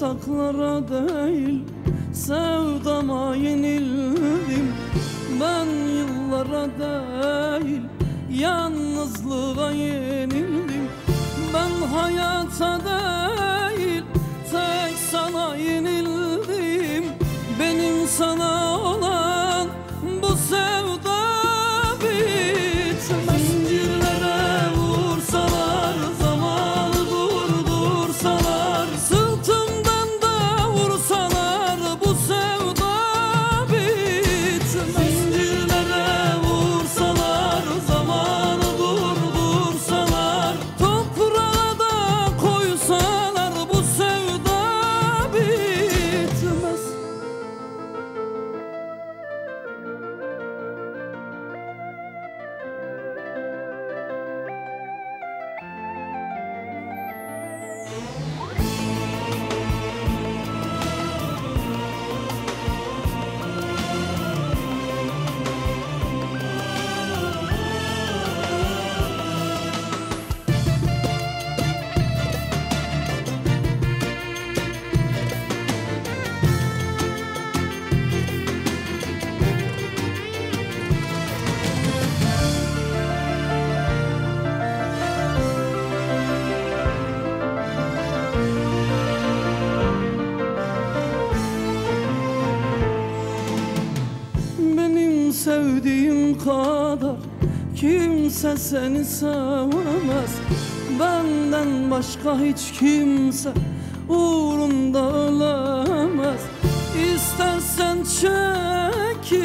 yasaklara değil sevdama yenildim. Ben yıllara değil yalnızlığa yenildim. Ben hayata değil sevdiğim kadar kimse seni sevemez Benden başka hiç kimse uğrunda ölemez İstersen çek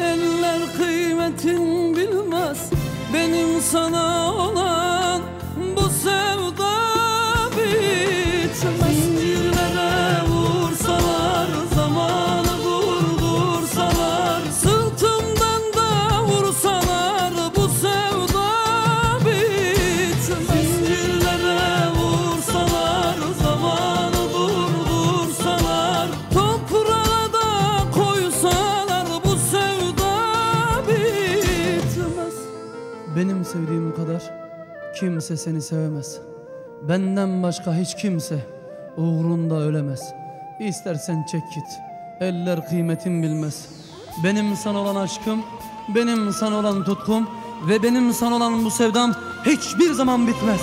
eller kıymetin bilmez. Benim sana Benim sevdiğim kadar kimse seni sevemez. Benden başka hiç kimse uğrunda ölemez. İstersen çek git Eller kıymetin bilmez. Benim sana olan aşkım Benim sana olan tutkum Ve benim sana olan bu sevdam Hiçbir zaman bitmez